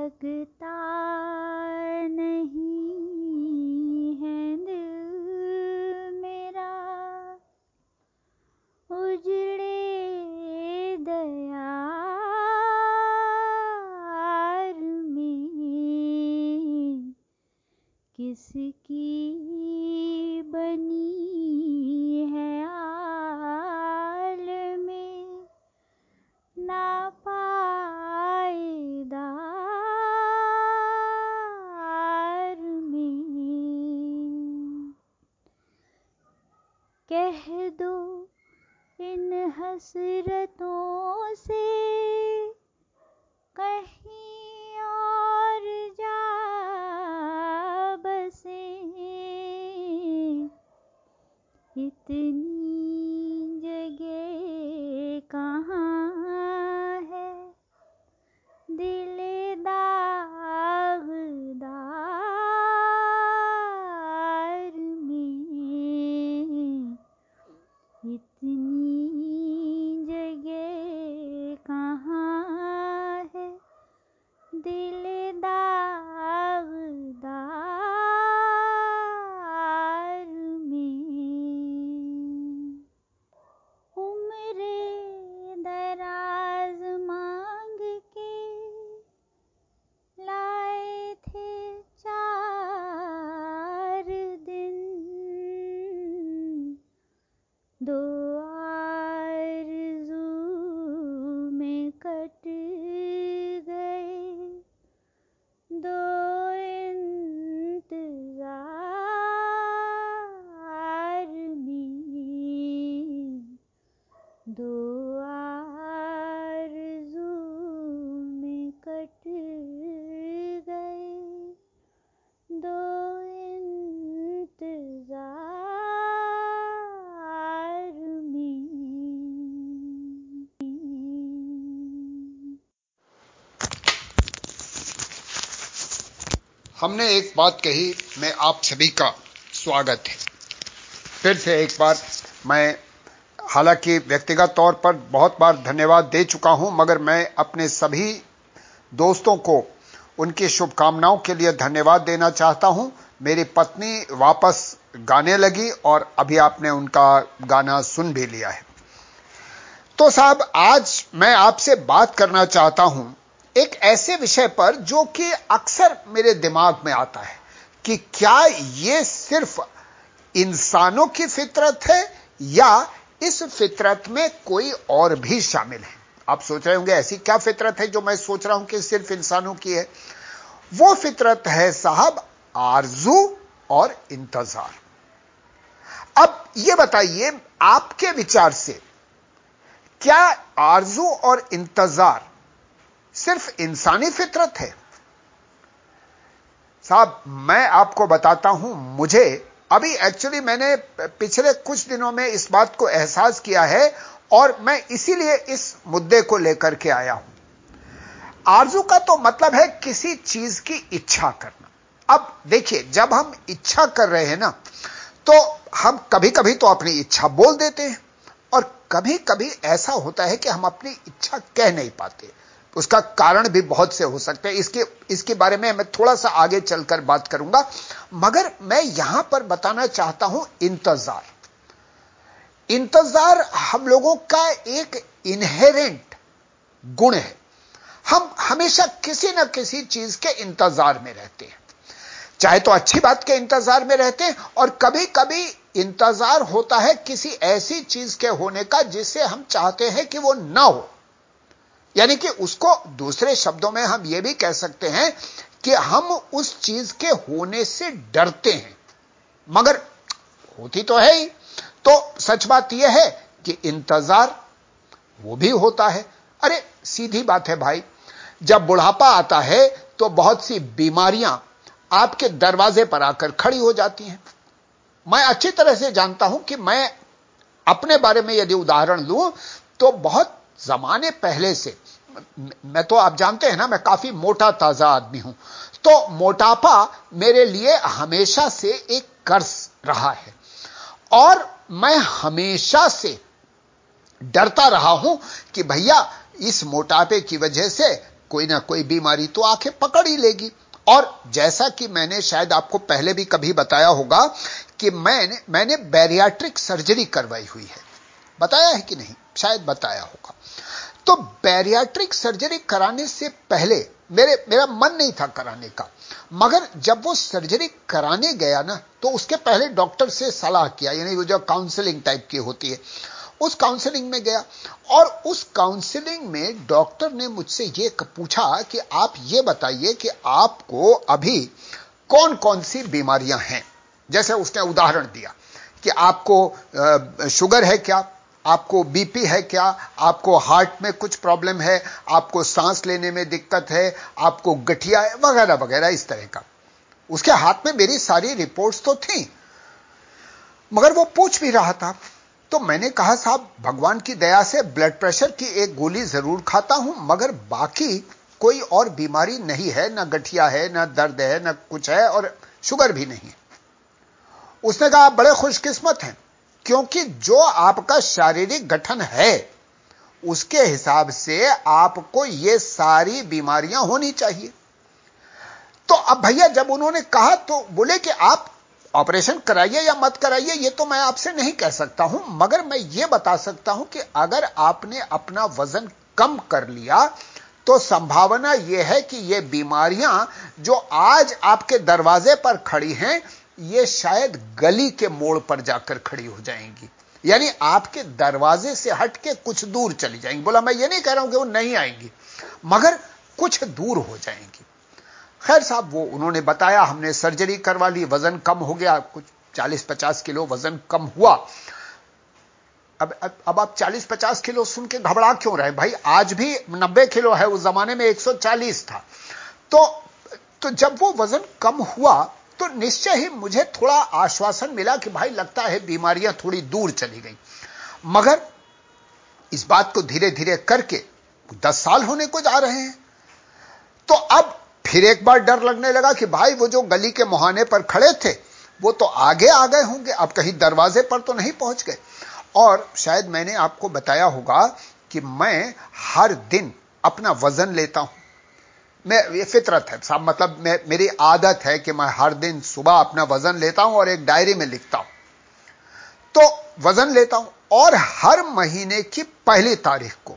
लगता हमने एक बात कही, मैं आप सभी का स्वागत है। फिर से एक बार मैं, हालाँकि व्यक्तिगत तौर पर बहुत बार धन्यवाद दे चुका हूँ, मगर मैं अपने सभी दोस्तों को उनकी शुभकामनाओं के लिए धन्यवाद देना चाहता हूँ। मेरी पत्नी वापस गाने लगी और अभी आपने उनका गाना सुन भी लिया है। तो साहब, आज मैं आपसे बात करना चाहता हूँ एक ऐसे विषय पर जो कि अक्सर मेरे दिमाग में आता है कि क्या यह सिर्फ़ इंसानों की फितरत है या इस फितरत में कोई और भी शामिल है? आप सोच रहे होंगे, ऐसी क्या फितरत है जो मैं सोच रहा हूँ कि सिर्फ़ इंसानों की है? वो फितरत है साहब आरज़ू और इंतज़ार। अब ये बताइए, आपके विचार से क्या आरज़ू और इंतज़ार सिर्फ़ इंसानी फितरत है। साहब, मैं आपको बताता हूँ, मुझे अभी एक्चुअली मैंने पिछले कुछ दिनों में इस बात को एहसास किया है और मैं इसीलिए इस मुद्दे को लेकर के आया हूँ। आरज़ू का तो मतलब है किसी चीज़ की इच्छा करना। अब देखिए, जब हम इच्छा कर रहे हैं ना तो हम कभी कभी तो अपनी इच्छा बोल देते हैं और कभी कभी ऐसा होता है कि हम अपनी इच्छा कह नहीं पाते। उसका कारण भी बहुत से हो सकते हैं। इसके इसके बारे में मैं थोड़ा सा आगे चलकर बात करूँगा। मगर मैं यहाँ पर बताना चाहता हूँ इंतज़ार। इंतज़ार हम लोगों का एक इनहेरेंट गुण है। हम हमेशा किसी ना किसी चीज़ के इंतज़ार में रहते हैं। चाहे तो अच्छी बात के इंतज़ार में रहते हैं और कभी कभी इंतज़ार होता है किसी ऐसी चीज़ के होने का जिससे हम चाहते हैं कि वो ना हो। यानी कि उसको दूसरे शब्दों में हम यह भी कह सकते हैं कि हम उस चीज़ के होने से डरते हैं। मगर होती तो है ही। तो सच बात यह है कि इंतज़ार, वो भी होता है। अरे, सीधी बात है भाई, जब बुढ़ापा आता है तो बहुत सी बीमारियाँ आपके दरवाजे पर आकर खड़ी हो जाती हैं। मैं अच्छी तरह से जानता हूँ कि मैं अपने बारे में यदि उदाहरण लूँ तो बहुत जमाने पहले से, मैं तो आप जानते हैं ना, मैं काफ़ी मोटा ताज़ा आदमी हूँ। तो मोटापा मेरे लिए हमेशा से एक कर्ज रहा है। और मैं हमेशा से डरता रहा हूँ कि भैया, इस मोटापे की वजह से कोई ना कोई बीमारी तो आँखें पकड़ ही लेगी। और जैसा कि मैंने शायद आपको पहले भी कभी बताया होगा कि मैंने मैंने बैरियाट्रिक सर्जरी करवाई हुई है। बताया है कि नहीं? शायद बताया होगा। तो बैरियाट्रिक सर्जरी कराने से पहले, मेरे, मेरा मन नहीं था कराने का, मगर जब वो सर्जरी कराने गया ना तो उसके पहले डॉक्टर से सलाह किया, यानी वो जो काउंसलिंग टाइप की होती है, उस काउंसलिंग में गया, और उस काउंसलिंग में डॉक्टर ने मुझसे ये पूछा कि आप ये बताइए कि आपको अभी कौन कौन सी बीमारियाँ हैं? जैसे उसने उदाहरण दिया कि आपको शुगर है क्या? आपको बीपी है क्या? आपको हार्ट में कुछ प्रॉब्लम है? आपको सांस लेने में दिक्कत है? आपको गठिया है? वगैरह वगैरह, इस तरह का। उसके हाथ में मेरी सारी रिपोर्ट्स तो थी। मगर वो पूछ भी रहा था। तो मैंने कहा, साहब, भगवान की दया से ब्लड प्रेशर की एक गोली ज़रूर खाता हूँ, मगर बाकी कोई और बीमारी नहीं है। ना गठिया है, ना दर्द है, ना कुछ है और शुगर भी नहीं उसने कहा, आप बड़े खुशकिस्मत हैं। क्योंकि जो आपका शारीरिक गठन है, उसके हिसाब से आपको ये सारी बीमारियाँ होनी चाहिए। तो अब भैया, जब उन्होंने कहा तो बोले कि आप ऑपरेशन कराइए या मत कराइए, ये तो मैं आपसे नहीं कह सकता हूँ, मगर मैं ये बता सकता हूँ कि अगर आपने अपना वज़न कम कर लिया तो संभावना यह है कि ये बीमारियाँ जो आज आपके दरवाजे पर खड़ी हैं ये शायद गली के मोड़ पर जाकर खड़ी हो जाएँगी। यानी आपके दरवाजे से हट के कुछ दूर चली जाएँगी। बोला मैं ये नहीं कह रहा हूँ कि वो नहीं आएँगी मगर कुछ दूर हो जाएँगी। खैर साहब वो उन्होंने बताया हमने सर्जरी करवा ली वज़न कम हो गया कुछ 40-50 किलो वज़न कम हुआ। अब अब, अब आप 40-50 किलो सुन के घबरा क्यों रहे भाई आज भी 90 किलो है उस जमाने में 140 था। तो तो जब वो वज़न कम हुआ तो निश्चय ही मुझे थोड़ा आश्वासन मिला कि भाई लगता है बीमारियाँ थोड़ी दूर चली गई। मगर इस बात को धीरे धीरे करके दस साल होने को जा रहे हैं। तो अब फिर एक बार डर लगने लगा कि भाई वो जो गली के मुहाने पर खड़े थे, वो तो आगे आ गए होंगे, अब कहीं दरवाजे पर तो नहीं पहुँच गए। और शायद मैंने आपको बताया होगा कि मैं हर दिन अपना वज़न लेता हूँ। मैं, ये फितरत है, साहब मतलब मैं, मेरी आदत है कि मैं हर दिन सुबह अपना वज़न लेता हूँ और एक डायरी में लिखता हूँ। तो वज़न लेता हूँ और हर महीने की पहली तारीख को।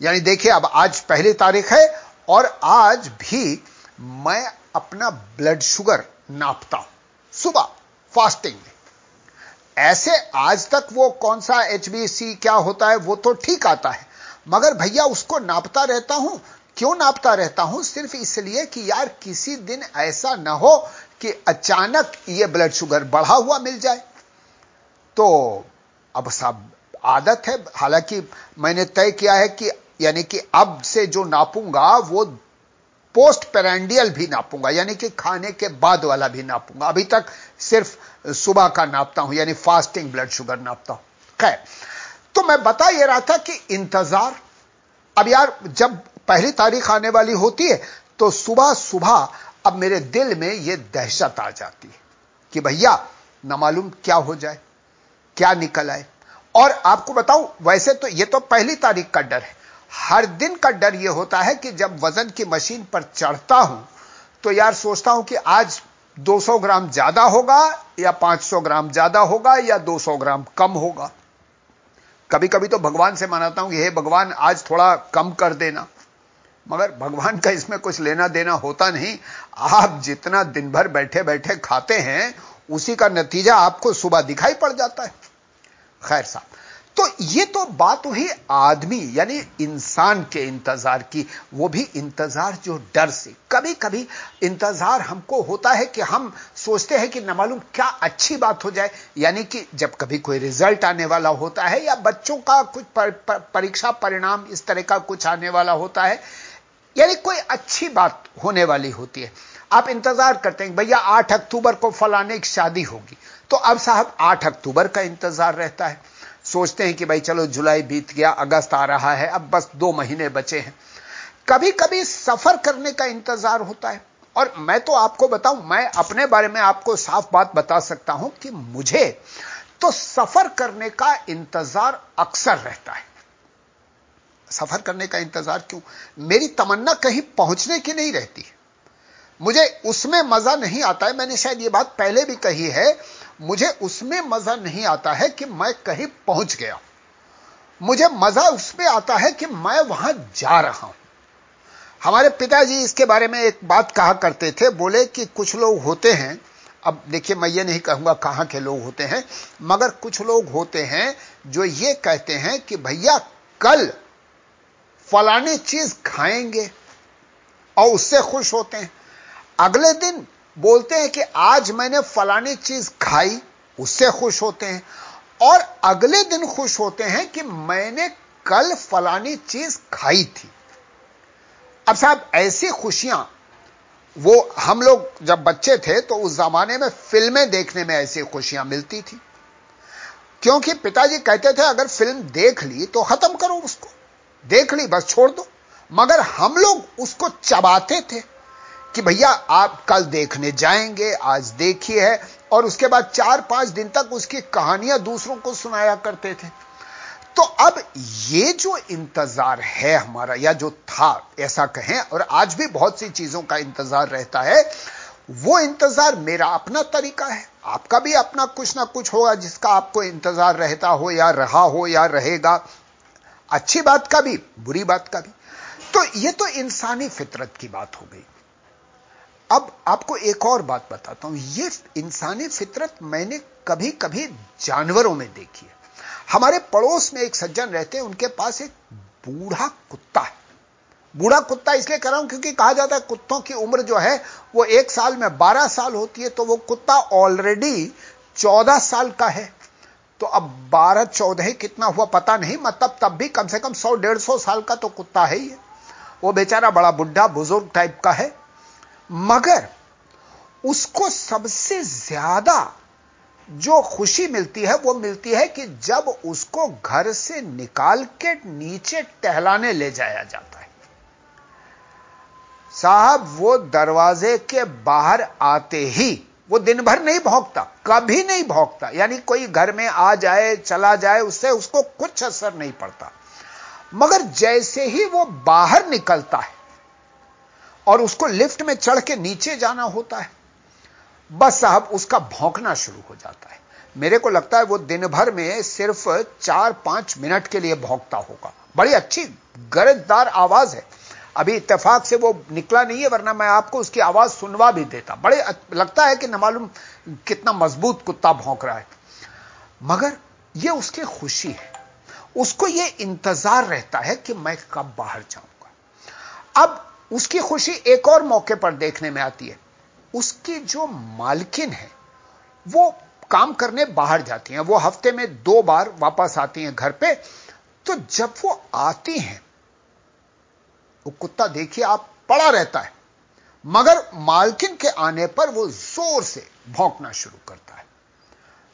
यानी देखिए, अब आज पहली तारीख है और आज भी मैं अपना ब्लड शुगर नापता हूँ, सुबह फास्टिंग में। ऐसे आज तक वो कौन सा एचबीसी क्या होता है, वो तो ठीक आता है, मगर भैया उसको नापता रहता हूँ क्यों नापता रहता हूँ? सिर्फ़ इसलिए कि यार किसी दिन ऐसा ना हो कि अचानक ये ब्लड शुगर बढ़ा हुआ मिल जाए। तो अब सब आदत है। हालाँकि मैंने तय किया है कि यानी कि अब से जो नापूँगा, वो पोस्ट पेरेंडियल भी नापूँगा, यानी कि खाने के बाद वाला भी नापूँगा। अभी तक सिर्फ़ सुबह का नापता हूँ, यानी फास्टिंग ब्लड शुगर नापता हूँ। खैर तो मैं बता यह रहा था कि इंतज़ार। अब यार जब पहली तारीख आने वाली होती है तो सुबह सुबह अब मेरे दिल में यह दहशत आ जाती है कि भैया, न मालूम क्या हो जाए, क्या निकल आए। और आपको बताऊँ, वैसे तो यह तो पहली तारीख का डर है। हर दिन का डर यह होता है कि जब वज़न की मशीन पर चढ़ता हूँ तो यार सोचता हूँ कि आज 200 ग्राम ज़्यादा होगा, या 500 ग्राम ज़्यादा होगा, या 200 ग्राम कम होगा। कभी कभी तो भगवान से मनाता हूँ कि, हे भगवान, आज थोड़ा कम कर देना। मगर भगवान का इसमें कुछ लेना देना होता नहीं। आप जितना दिन भर बैठे बैठे खाते हैं उसी का नतीजा आपको सुबह दिखाई पड़ जाता है। खैर साहब तो ये तो बात हुई आदमी यानी इंसान के इंतज़ार की वो भी इंतज़ार जो डर से। कभी कभी इंतज़ार हमको होता है कि हम सोचते हैं कि न मालूम क्या अच्छी बात हो जाए यानी कि जब कभी कोई रिज़ल्ट आने वाला होता है या बच्चों का कुछ पर, पर, परीक्षा परिणाम इस तरह का कुछ आने वाला होता है यानी कोई अच्छी बात होने वाली होती है। आप इंतज़ार करते हैं भैया आठ अक्टूबर को फलाने की शादी होगी। तो अब साहब आठ अक्टूबर का इंतज़ार रहता है। सोचते हैं कि भाई चलो जुलाई बीत गया, अगस्त आ रहा है, अब बस दो महीने बचे हैं। कभी कभी सफ़र करने का इंतज़ार होता है। और मैं तो आपको बताऊँ, मैं अपने बारे में आपको साफ़ बात बता सकता हूँ कि मुझे तो सफ़र करने का इंतज़ार अक्सर रहता है। सफ़र करने का इंतज़ार क्यों? मेरी तमन्ना कहीं पहुँचने की नहीं रहती। मुझे उसमें मज़ा नहीं आता है। मैंने शायद ये बात पहले भी कही है। मुझे उसमें मज़ा नहीं आता है कि मैं कहीं पहुँच गया। मुझे मज़ा उसमें आता है कि मैं वहाँ जा रहा हूँ। हमारे पिताजी इसके बारे में एक बात कहा करते थे। बोले कि कुछ लोग होते हैं। अब देखिए, मैं ये नहीं कहूँगा कहाँ के लोग होते हैं, मगर कुछ लोग होते हैं जो ये कहते हैं कि भैया, कल फलानी चीज़ खाएँगे और उससे खुश होते हैं। अगले दिन बोलते हैं कि आज मैंने फलानी चीज़ खाई, उससे खुश होते हैं। और अगले दिन खुश होते हैं कि मैंने कल फलानी चीज़ खाई थी। अब साहब, ऐसी खुशियाँ, वो हम लोग जब बच्चे थे तो उस जमाने में फ़िल्में देखने में ऐसी खुशियाँ मिलती थी। क्योंकि पिताजी कहते थे, अगर फ़िल्म देख ली तो खत्म करो उसको। देख ली, बस छोड़ दो। मगर हम लोग उसको चबाते थे कि भैया, आप कल देखने जाएँगे, आज देखिए है। और उसके बाद चार पाँच दिन तक उसकी कहानियाँ दूसरों को सुनाया करते थे। तो अब ये जो इंतज़ार है हमारा, या जो था, ऐसा कहें, और आज भी बहुत सी चीज़ों का इंतज़ार रहता है, वो इंतज़ार मेरा अपना तरीका है। आपका भी अपना कुछ ना कुछ होगा जिसका आपको इंतज़ार रहता हो या रहा हो या रहेगा। अच्छी बात का भी, बुरी बात का भी। तो ये तो इंसानी फितरत की बात हो गई। अब आपको एक और बात बताता हूँ। ये इंसानी फितरत मैंने कभी कभी जानवरों में देखी है। हमारे पड़ोस में एक सज्जन रहते हैं, उनके पास एक बूढ़ा कुत्ता है। बूढ़ा कुत्ता इसलिए कर रहा हूँ क्योंकि कहा जाता है कुत्तों की उम्र जो है, वो एक साल में बारह साल होती है तो वो कुत्ता ऑलरेडी चौदह साल का है। तो अब बारह चौदह कितना हुआ पता नहीं मतलब तब भी कम से कम सौ, डेढ़ सौ साल का तो कुत्ता है ही है वो बेचारा बड़ा बुढ़ा, बुज़ुर्ग टाइप का है। मगर उसको सबसे ज़्यादा जो खुशी मिलती है, वो मिलती है कि जब उसको घर से निकाल के नीचे टहलाने ले जाया जाता है। साहब, वो दरवाजे के बाहर आते ही वो दिन भर नहीं भोंकता, कभी नहीं भोंकता। यानी कोई घर में आ जाए, चला जाए, उससे उसको कुछ असर नहीं पड़ता। मगर जैसे ही वो बाहर निकलता है और उसको लिफ्ट में चढ़ के नीचे जाना होता है, बस साहब उसका भौंकना शुरू हो जाता है। मेरे को लगता है वो दिन भर में सिर्फ़ चार पाँच मिनट के लिए भौंकता होगा। बड़ी अच्छी, गरजदार आवाज़ है। अभी इत्तेफाक से वो निकला नहीं है, वरना मैं आपको उसकी आवाज़ सुनवा भी देता। बड़े लगता है कि न मालूम कितना मज़बूत कुत्ता भौंक रहा है। मगर ये उसकी खुशी है। उसको ये इंतज़ार रहता है कि मैं कब बाहर जाऊँगा। अब उसकी खुशी एक और मौके पर देखने में आती है। उसकी जो मालकिन है, वो काम करने बाहर जाती हैं। वो हफ़्ते में दो बार वापस आती हैं घर पे। तो जब वो आती हैं वो कुत्ता देखिए आप पड़ा रहता है। मगर मालकिन के आने पर वो ज़ोर से भौंकना शुरू करता है।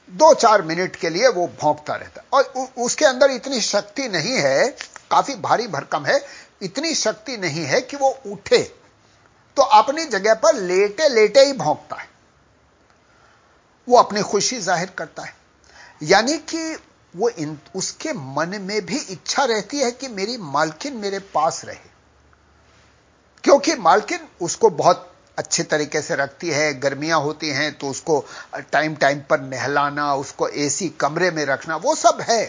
दो चार मिनट के लिए वो भौंकता रहता है। और उसके अंदर इतनी शक्ति नहीं है काफ़ी भारी भरकम है इतनी शक्ति नहीं है कि वो उठे। तो अपनी जगह पर लेटे लेटे ही भौंकता है। वो अपनी खुशी ज़ाहिर करता है। यानी कि वो इन, उसके मन में भी इच्छा रहती है कि मेरी मालकिन मेरे पास रहे। क्योंकि मालकिन उसको बहुत अच्छे तरीके से रखती है, गर्मियाँ होती हैं तो उसको टाइम टाइम पर नहलाना, उसको एसी कमरे में रखना, वो सब है।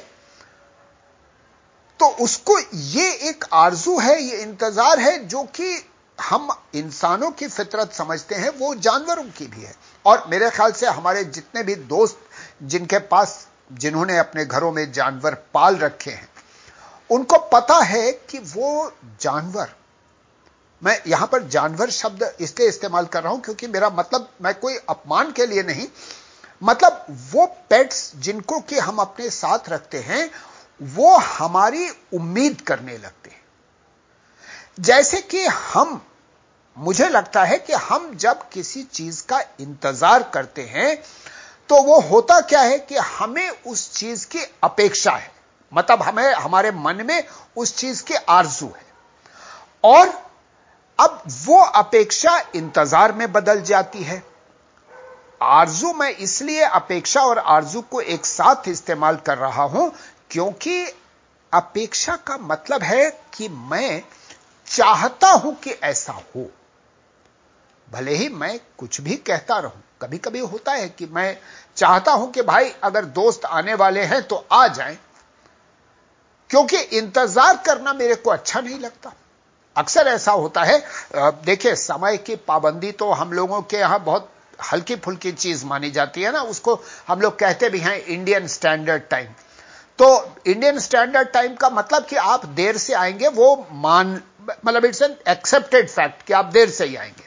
तो उसको ये एक आरज़ू है, ये इंतज़ार है, जो कि हम इंसानों की फितरत समझते हैं, वो जानवरों की भी है। और मेरे ख्याल से हमारे जितने भी दोस्त जिनके पास, जिन्होंने अपने घरों में जानवर पाल रखे हैं, उनको पता है कि वो जानवर मैं यहाँ पर जानवर शब्द इसलिए इस्तेमाल कर रहा हूँ, क्योंकि मेरा मतलब मैं कोई अपमान के लिए नहीं। मतलब वो पेट्स जिनको कि हम अपने साथ रखते हैं, वो हमारी उम्मीद करने लगते हैं। जैसे कि हम, मुझे लगता है कि हम जब किसी चीज़ का इंतज़ार करते हैं तो वो होता क्या है कि हमें उस चीज़ की अपेक्षा है। मतलब हमें, हमारे मन में उस चीज़ की आरज़ू है। और अब वो अपेक्षा इंतज़ार में बदल जाती है। आरज़ू मैं इसलिए अपेक्षा और आरज़ू को एक साथ इस्तेमाल कर रहा हूँ क्योंकि अपेक्षा का मतलब है कि मैं चाहता हूँ कि ऐसा हो। भले ही मैं कुछ भी कहता रहूँ कभी कभी होता है कि मैं चाहता हूँ कि भाई अगर दोस्त आने वाले हैं तो आ जाएँ, क्योंकि इंतज़ार करना मेरे को अच्छा नहीं लगता। अक्सर ऐसा होता है। देखिए, समय की पाबंदी तो हम लोगों के यहाँ बहुत हल्की फुल्की चीज़ मानी जाती है ना, उसको हम लोग कहते भी हैं इंडियन स्टैंडर्ड टाइम तो इंडियन स्टैंडर्ड टाइम का मतलब कि आप देर से आएँगे, वो मान मतलब इट्स एन एक्सेप्टेड फैक्ट कि आप देर से ही आएँगे।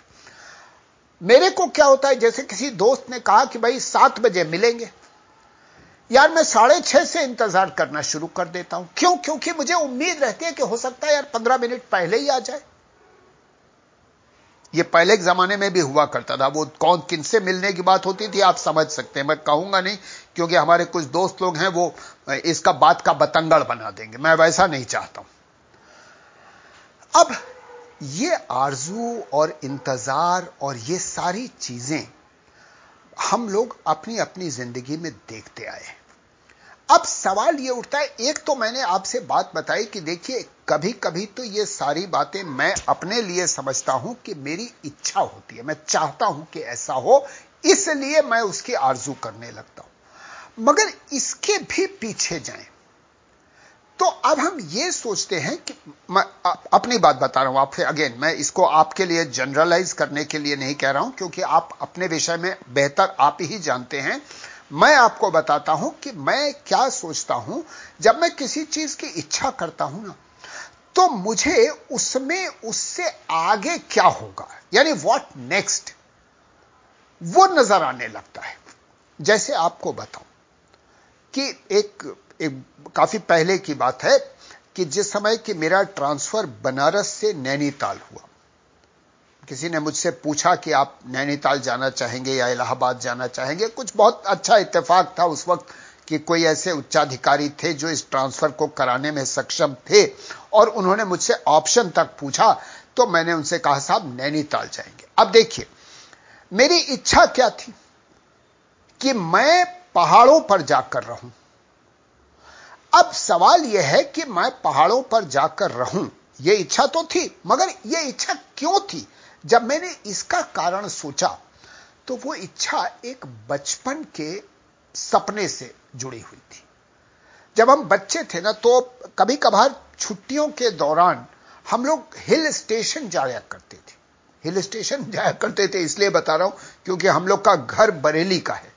मेरे को क्या होता है, जैसे किसी दोस्त ने कहा कि भाई सात बजे मिलेंगे यार मैं साढ़े छह से इंतज़ार करना शुरू कर देता हूँ। क्यों? क्योंकि मुझे उम्मीद रहती है कि हो सकता है यार पंद्रह मिनट पहले ही आ जाए। ये पहले के जमाने में भी हुआ करता था। वो कौन किन से मिलने की बात होती थी, आप समझ सकते हैं। मैं कहूँगा नहीं, क्योंकि हमारे कुछ दोस्त लोग हैं, वो इसका बात का बतंगड़ बना देंगे। मैं वैसा नहीं चाहता हूँ। अब ये आरज़ू और इंतज़ार और ये सारी चीज़ें हम लोग अपनी अपनी ज़िंदगी में देखते आए अब सवाल यह उठता है, एक तो मैंने आपसे बात बताई कि देखिए कभी कभी तो ये सारी बातें मैं अपने लिए समझता हूँ कि मेरी इच्छा होती है। मैं चाहता हूँ कि ऐसा हो, इसलिए मैं उसकी आरज़ू करने लगता हूँ। मगर इसके भी पीछे जाएँ। तो अब हम ये सोचते हैं कि मैं अपनी बात बता रहा हूँ आपसे अगेन, मैं इसको आपके लिए जनरलाइज करने के लिए नहीं कह रहा हूँ, क्योंकि आप अपने विषय में बेहतर आप ही जानते हैं। मैं आपको बताता हूँ कि मैं क्या सोचता हूँ। जब मैं किसी चीज़ की इच्छा करता हूँ ना तो मुझे उसमें उससे आगे क्या होगा? यानी व्हाट नेक्स्ट वो नज़र आने लगता है। जैसे आपको बताऊँ कि एक एक काफ़ी पहले की बात है कि जिस समय कि मेरा ट्रांसफ़र बनारस से नैनीताल हुआ किसी ने मुझसे पूछा कि आप नैनीताल जाना चाहेंगे या इलाहाबाद जाना चाहेंगे, कुछ बहुत अच्छा इत्तेफाक था उस वक्त कि कोई ऐसे उच्चाधिकारी थे जो इस ट्रांसफ़र को कराने में सक्षम थे और उन्होंने मुझसे ऑप्शन तक पूछा तो मैंने उनसे कहा, साहब, नैनीताल जाएँगे। अब देखिए, मेरी इच्छा क्या थी कि मैं पहाड़ों पर जाकर रहूँ। अब सवाल यह है कि मैं पहाड़ों पर जाकर रहूँ यह इच्छा तो थी, मगर यह इच्छा क्यों थी? जब मैंने इसका कारण सोचा तो वो इच्छा एक बचपन के सपने से जुड़ी हुई थी। जब हम बच्चे थे ना तो कभी कभार छुट्टियों के दौरान हम लोग हिल स्टेशन जाया करते थे। हिल स्टेशन जाया करते थे, इसलिए बता रहा हूँ, क्योंकि हम लोग का घर बरेली का है।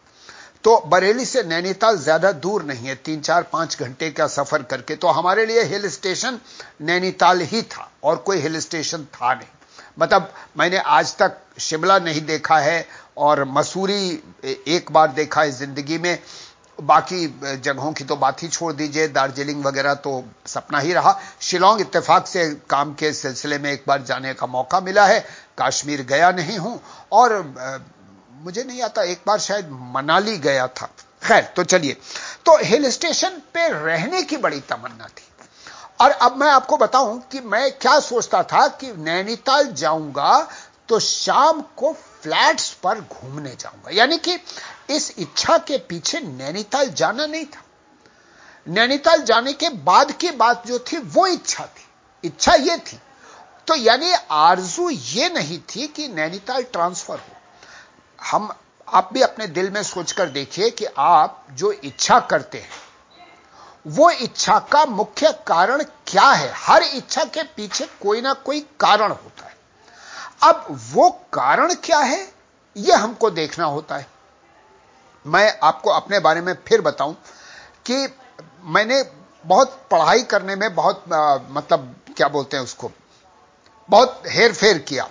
तो बरेली से नैनीताल ज़्यादा दूर नहीं है, तीन चार पाँच घंटे का सफ़र करके। तो हमारे लिए हिल स्टेशन नैनीताल ही था, और कोई हिल स्टेशन था नहीं। मतलब मैंने आज तक शिमला नहीं देखा है और मसूरी एक बार देखा है ज़िंदगी में। बाकी जगहों की तो बात ही छोड़ दीजिए, दार्जिलिंग वगैरह तो सपना ही रहा। शिलोंग इत्तेफाक से काम के सिलसिले में एक बार जाने का मौका मिला है। कश्मीर गया नहीं हूँ और मुझे नहीं आता, एक बार शायद मनाली गया था। खैर तो चलिए। तो हिल स्टेशन पे रहने की बड़ी तमन्ना थी। और अब मैं आपको बताऊँ कि मैं क्या सोचता था कि नैनीताल जाऊँगा तो शाम को फ्लैट्स पर घूमने जाऊँगा। यानी कि इस इच्छा के पीछे नैनीताल जाना नहीं था। नैनीताल जाने के बाद की बात जो थी, वो इच्छा थी। इच्छा यह थी। तो यानी आरज़ू ये नहीं थी कि नैनीताल ट्रांसफ़र हो। हम, आप भी अपने दिल में सोचकर देखिए कि आप जो इच्छा करते हैं वो इच्छा का मुख्य कारण क्या है? हर इच्छा के पीछे कोई ना कोई कारण होता है। अब वो कारण क्या है? यह हमको देखना होता है। मैं आपको अपने बारे में फिर बताऊँ कि मैंने बहुत पढ़ाई करने में बहुत आ, मतलब क्या बोलते हैं उसको बहुत हेर फेर किया।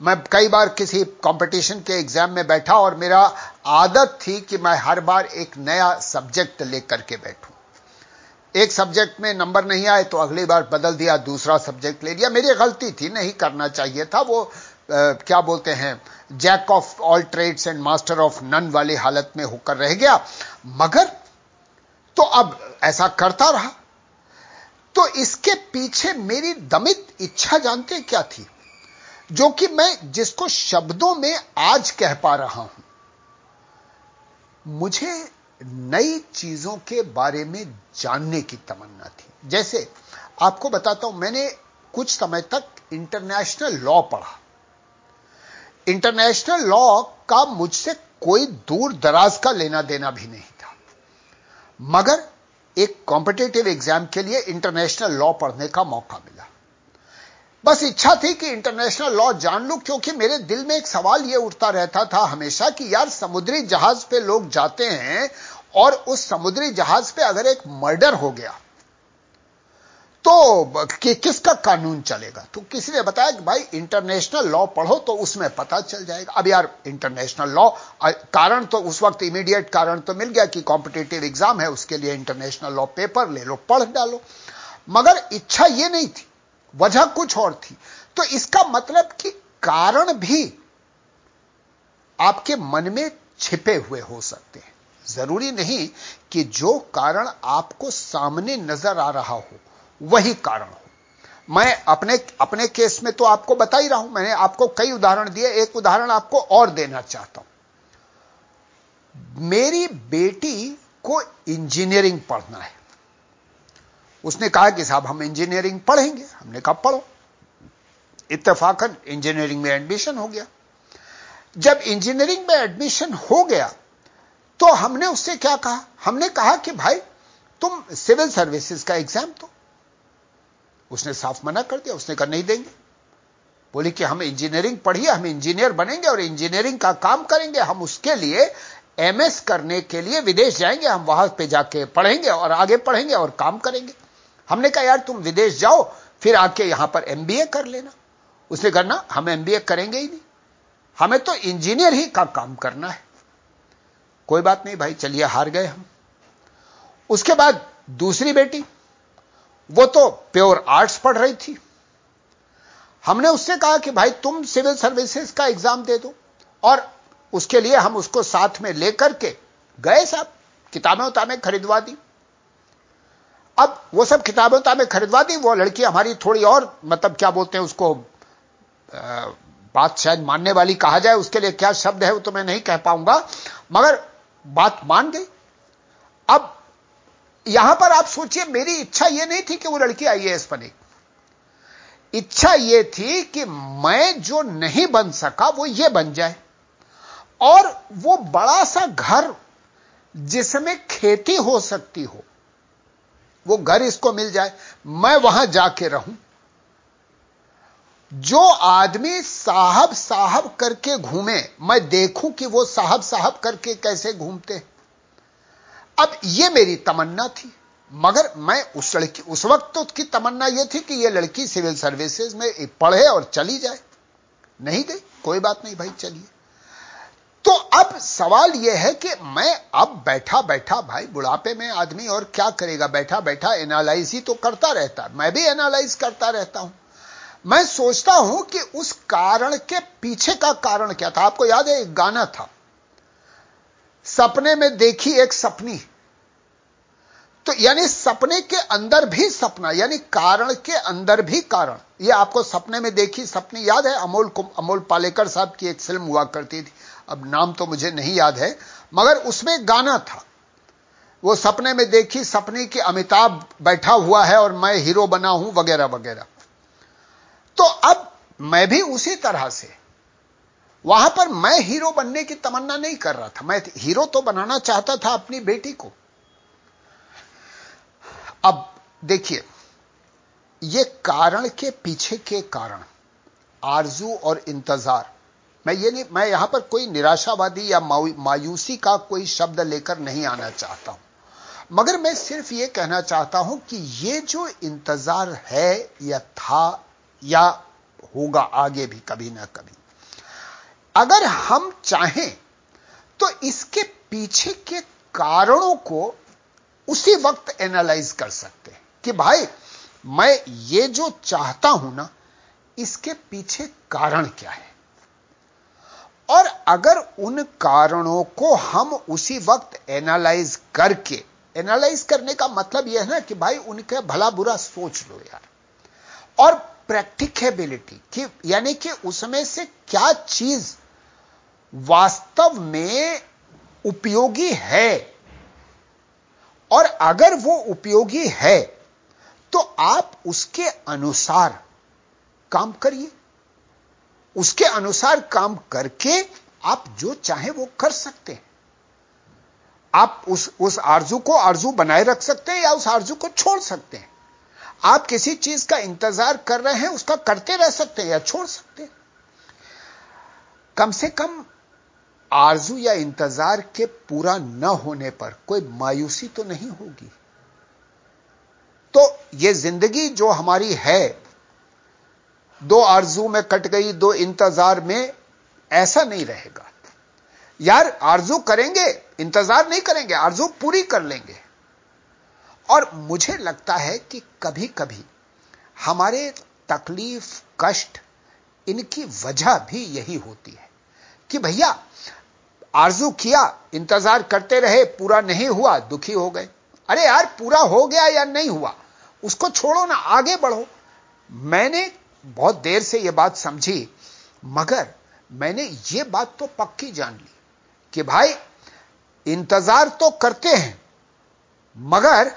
मैं कई बार किसी कंपटीशन के एग्ज़ाम में बैठा और मेरा आदत थी कि मैं हर बार एक नया सब्जेक्ट लेकर के बैठूं। एक सब्जेक्ट में नंबर नहीं आए तो अगली बार बदल दिया दूसरा सब्जेक्ट ले लिया। मेरी गलती थी नहीं करना चाहिए था। वो आ, क्या बोलते हैं jack of all trades and master of none वाली हालत में होकर रह गया। मगर तो अब ऐसा करता रहा। तो इसके पीछे मेरी दमित इच्छा जानते क्या थी? जो कि मैं जिसको शब्दों में आज कह पा रहा हूँ। मुझे नई चीज़ों के बारे में जानने की तमन्ना थी। जैसे आपको बताता हूँ, मैंने कुछ समय तक इंटरनेशनल लॉ पढ़ा। इंटरनेशनल लॉ का मुझसे कोई दूर दराज का लेना देना भी नहीं था। मगर एक कॉम्पिटेटिव एग्ज़ाम के लिए इंटरनेशनल लॉ पढ़ने का मौका मिला। बस इच्छा थी कि इंटरनेशनल लॉ जान लू क्योंकि मेरे दिल में एक सवाल यह उठता रहता था हमेशा कि यार समुद्री जहाज़ पे लोग जाते हैं और उस समुद्री जहाज़ पे अगर एक मर्डर हो गया तो कि, किसका कानून चलेगा? तो किसी ने बताया कि भाई इंटरनेशनल लॉ पढ़ो तो उसमें पता चल जाएगा। अब यार इंटरनेशनल लॉ कारण तो उस वक्त इमीडिएट कारण तो मिल गया कि कॉम्पिटेटिव एग्ज़ाम है उसके लिए इंटरनेशनल लॉ पेपर ले लो पढ़ डालो। मगर इच्छा यह नहीं थी वजह कुछ और थी। तो इसका मतलब कि कारण भी आपके मन में छिपे हुए हो सकते हैं। ज़रूरी नहीं कि जो कारण आपको सामने नज़र आ रहा हो, वही कारण हो। मैं अपने अपने केस में तो आपको बता ही रहा हूँ, मैंने आपको कई उदाहरण दिए, एक उदाहरण आपको और देना चाहता हूँ। मेरी बेटी को इंजीनियरिंग पढ़ना है। उसने कहा कि साहब, हम इंजीनियरिंग पढ़ेंगे। हमने कहा, पढ़ो। इत्तेफाकन इंजीनियरिंग में एडमिशन हो गया। जब इंजीनियरिंग में एडमिशन हो गया तो हमने उससे क्या कहा? हमने कहा कि भाई, तुम सिविल सर्विसेज़ का एग्ज़ाम दो। उसने साफ़ मना कर दिया। उसने कहा, नहीं देंगे। बोले कि हम इंजीनियरिंग पढ़िए, हम इंजीनियर बनेंगे और इंजीनियरिंग का काम करेंगे। हम उसके लिए एमएस करने के लिए विदेश जाएँगे। हम वहाँ पे जाके पढ़ेंगे और आगे पढ़ेंगे और काम करेंगे। हमने कहा, यार, तुम विदेश जाओ, फिर आके यहाँ पर एमबीए कर लेना। उसने करना हम एमबीए करेंगे ही नहीं। हमें तो इंजीनियर ही का काम करना है। कोई बात नहीं भाई, चलिए, हार गए हम। उसके बाद दूसरी बेटी, वो तो प्योर आर्ट्स पढ़ रही थी। हमने उससे कहा कि, भाई, तुम सिविल सर्विसेज़ का एग्ज़ाम दे दो और उसके लिए हम उसको साथ में लेकर के गए साहब किताबें उताबें खरीदवा दी। अब वो सब किताबें उताबें खरीदवा दी वो लड़की हमारी थोड़ी और मतलब क्या बोलते हैं उसको आ, बात शायद मानने वाली कहा जाए उसके लिए क्या शब्द है वो तो मैं नहीं कह पाऊँगा मगर बात मान गई। अब यहाँ पर आप सोचिए मेरी इच्छा यह नहीं थी कि वो लड़की आईएएस बने। इच्छा यह थी कि मैं जो नहीं बन सका वो ये बन जाए। और वो बड़ा सा घर जिसमें खेती हो सकती हो वो घर इसको मिल जाए, मैं वहाँ जाके रहूँ। जो आदमी साहब साहब करके घूमे, मैं देखूँ कि वो साहब साहब करके कैसे घूमते अब यह मेरी तमन्ना थी, मगर मैं उस लड़की, उस वक्त तो उसकी तमन्ना यह थी कि यह लड़की सिविल सर्विसेज़ में पढ़े और चली जाए। नहीं गई, कोई बात नहीं भाई, चलिए। अब सवाल यह है कि मैं अब बैठा बैठा, भाई, बुढ़ापे में आदमी और क्या करेगा? बैठा बैठा एनालाइज ही तो करता रहता मैं भी एनालाइज करता रहता हूँ। मैं सोचता हूँ कि उस कारण के पीछे का कारण क्या था? आपको याद है, एक गाना था। सपने में देखी एक सपनी। तो यानी सपने के अंदर भी सपना, यानी कारण के अंदर भी कारण। यह आपको सपने में देखी सपनी याद है? अमोल अमोल पालेकर साहब की एक फ़िल्म हुआ करती थी। अब नाम तो मुझे नहीं याद है, मगर उसमें गाना था। वो सपने में देखी, सपने की अमिताभ बैठा हुआ है और मैं हीरो बना हूँ, वगैरह वगैरह। तो अब मैं भी उसी तरह से, वहाँ पर मैं हीरो बनने की तमन्ना नहीं कर रहा था। मैं हीरो तो बनाना चाहता था अपनी बेटी को। अब देखिए, ये कारण के पीछे के कारण, आरज़ू और इंतज़ार मैं ये नहीं, मैं यहाँ पर कोई निराशावादी या मायूसी का कोई शब्द लेकर नहीं आना चाहता हूँ। मगर मैं सिर्फ़ यह कहना चाहता हूँ कि ये जो इंतज़ार है या था या होगा आगे भी, कभी ना कभी, अगर हम चाहें तो इसके पीछे के कारणों को उसी वक्त एनालाइज कर सकते हैं कि भाई, मैं ये जो चाहता हूँ ना, इसके पीछे कारण क्या है? और अगर उन कारणों को हम उसी वक्त एनालाइज करके एनालाइज करने का मतलब यह है ना कि भाई उनके भला बुरा सोच लो यार। और प्रैक्टिकेबिलिटी कि यानी कि उसमें से क्या चीज़ वास्तव में उपयोगी है? और अगर वो उपयोगी है तो आप उसके अनुसार काम करिए। उसके अनुसार काम करके आप जो चाहे वो कर सकते हैं। आप उस उस आरज़ू को आरज़ू बनाए रख सकते हैं या उस आरज़ू को छोड़ सकते हैं। आप किसी चीज़ का इंतज़ार कर रहे हैं, उसका करते रह सकते हैं या छोड़ सकते हैं। कम से कम आरज़ू या इंतज़ार के पूरा न होने पर कोई मायूसी तो नहीं होगी। तो यह ज़िंदगी जो हमारी है दो आरज़ू में कट गई, दो इंतज़ार में ऐसा नहीं रहेगा। यार, आरज़ू करेंगे, इंतज़ार नहीं करेंगे, आरज़ू पूरी कर लेंगे। और मुझे लगता है कि कभी कभी हमारे तकलीफ़, कष्ट, इनकी वजह भी यही होती है कि भैया, आरज़ू किया, इंतज़ार करते रहे, पूरा नहीं हुआ, दुखी हो गए। अरे यार, पूरा हो गया या नहीं हुआ, उसको छोड़ो ना, आगे बढ़ो। मैंने बहुत देर से यह बात समझी, मगर मैंने यह बात तो पक्की जान ली कि भाई, इंतज़ार तो करते हैं, मगर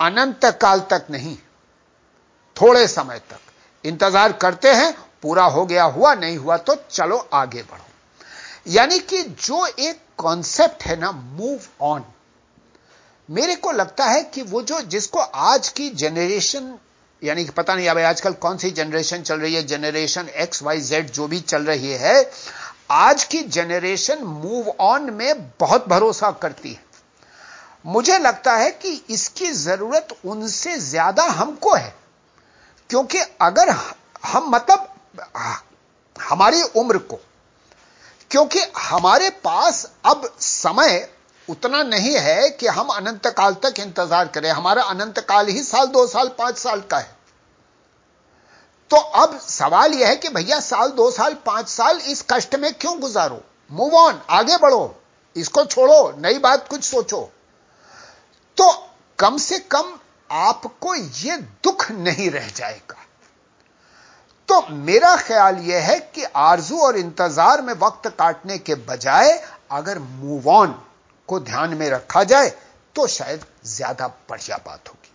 अनंत काल तक नहीं, थोड़े समय तक। इंतज़ार करते हैं, पूरा हो गया हुआ, नहीं हुआ तो चलो आगे बढ़ो। यानी कि जो एक कॉन्सेप्ट है ना मूव ऑन मेरे को लगता है कि वो जो जिसको आज की जनरेशन यानी कि पता नहीं, अब आजकल कौन सी जनरेशन चल रही है? जनरेशन एक्स वाई जेड जो भी चल रही है, आज की जनरेशन मूव ऑन में बहुत भरोसा करती है। मुझे लगता है कि इसकी ज़रूरत उनसे ज़्यादा हमको है, क्योंकि अगर हम मतलब हमारी उम्र को, क्योंकि हमारे पास अब समय उतना नहीं है कि हम अनंत काल तक इंतज़ार करें। हमारा अनंत काल ही साल, दो साल, पाँच साल का है। तो अब सवाल यह है कि भैया साल, दो साल, पाँच साल इस कष्ट में क्यों गुजारो? मूव ऑन आगे बढ़ो। इसको छोड़ो, नई बात कुछ सोचो। तो कम से कम आपको यह दुख नहीं रह जाएगा। तो मेरा ख्याल यह है कि आरज़ू और इंतज़ार में वक्त काटने के बजाय अगर मूव ऑन को ध्यान में रखा जाए तो शायद ज़्यादा बढ़िया बात होगी।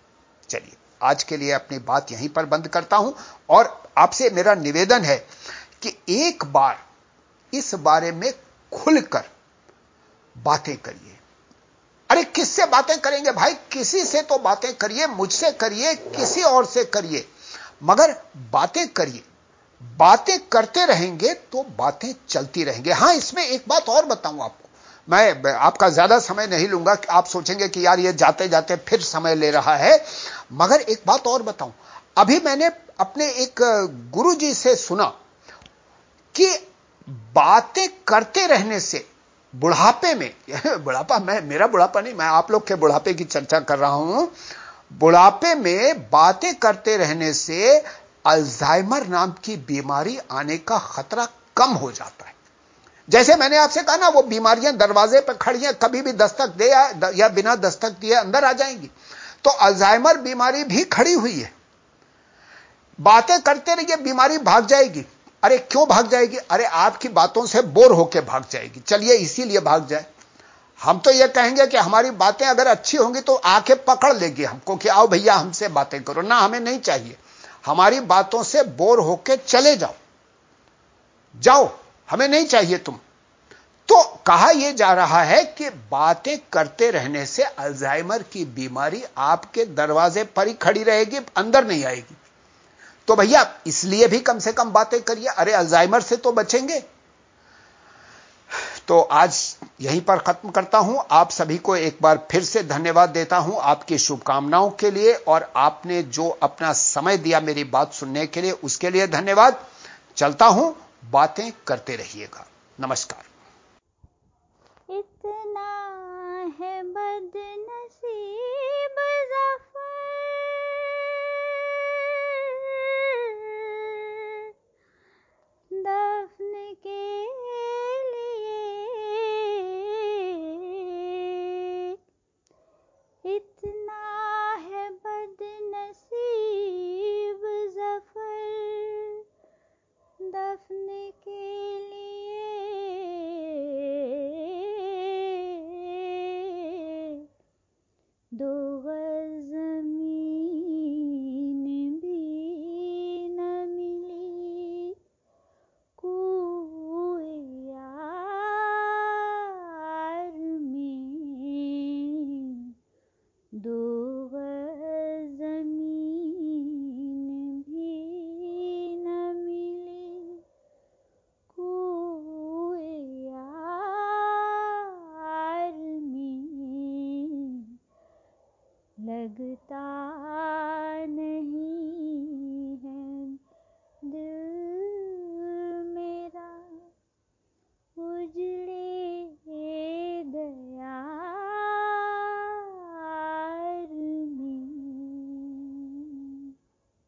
चलिए, आज के लिए अपनी बात यहीं पर बंद करता हूँ, और आपसे मेरा निवेदन है कि एक बार इस बारे में खुलकर बातें करिए। अरे, किससे बातें करेंगे भाई? किसी से तो बातें करिए, मुझसे करिए, किसी और से करिए। मगर बातें करिए। बातें करते रहेंगे तो बातें चलती रहेंगे। हाँ, इसमें एक बात और बताऊँ आपको। मैं आपका ज़्यादा समय नहीं लूँगा आप सोचेंगे कि यार ये जाते जाते फिर समय ले रहा है। मगर एक बात और बताऊँ। अभी मैंने अपने एक गुरु जी से सुना कि बातें करते रहने से बुढ़ापे में, बुढ़ापा मैं, मेरा बुढ़ापा नहीं, मैं आप लोग के बुढ़ापे की चर्चा कर रहा हूँ। बुढ़ापे में बातें करते रहने से अल्जाइमर नाम की बीमारी आने का खतरा कम हो जाता है। जैसे मैंने आपसे कहा ना, वो बीमारियाँ दरवाजे पर खड़ी हैं, कभी भी दस्तक दे या या बिना दस्तक दिए अंदर आ जाएँगी। तो अल्जाइमर बीमारी भी खड़ी हुई है। बातें करते रहिए, बीमारी भाग जाएगी। अरे, क्यों भाग जाएगी? अरे, आपकी बातों से बोर होकर भाग जाएगी। चलिए, इसीलिए भाग जाए। हम तो यह कहेंगे कि हमारी बातें अगर अच्छी होंगी तो आके पकड़ लेगी हमको कि आओ भैया, हमसे बातें करो। ना, हमें नहीं चाहिए। हमारी बातों से बोर होके चले जाओ। जाओ। हमें नहीं चाहिए तुम। तो कहा यह जा रहा है कि बातें करते रहने से अल्जाइमर की बीमारी आपके दरवाजे पर ही खड़ी रहेगी, अंदर नहीं आएगी। तो भैया, इसलिए भी कम से कम बातें करिए। अरे, अल्जाइमर से तो बचेंगे। तो आज यहीं पर खत्म करता हूँ। आप सभी को एक बार फिर से धन्यवाद देता हूँ आपकी शुभकामनाओं के लिए और आपने जो अपना समय दिया मेरी बात सुनने के लिए, उसके लिए धन्यवाद। चलता हूँ। बातें करते रहिएगा। नमस्कार। इतना है बदनसीब दफन दो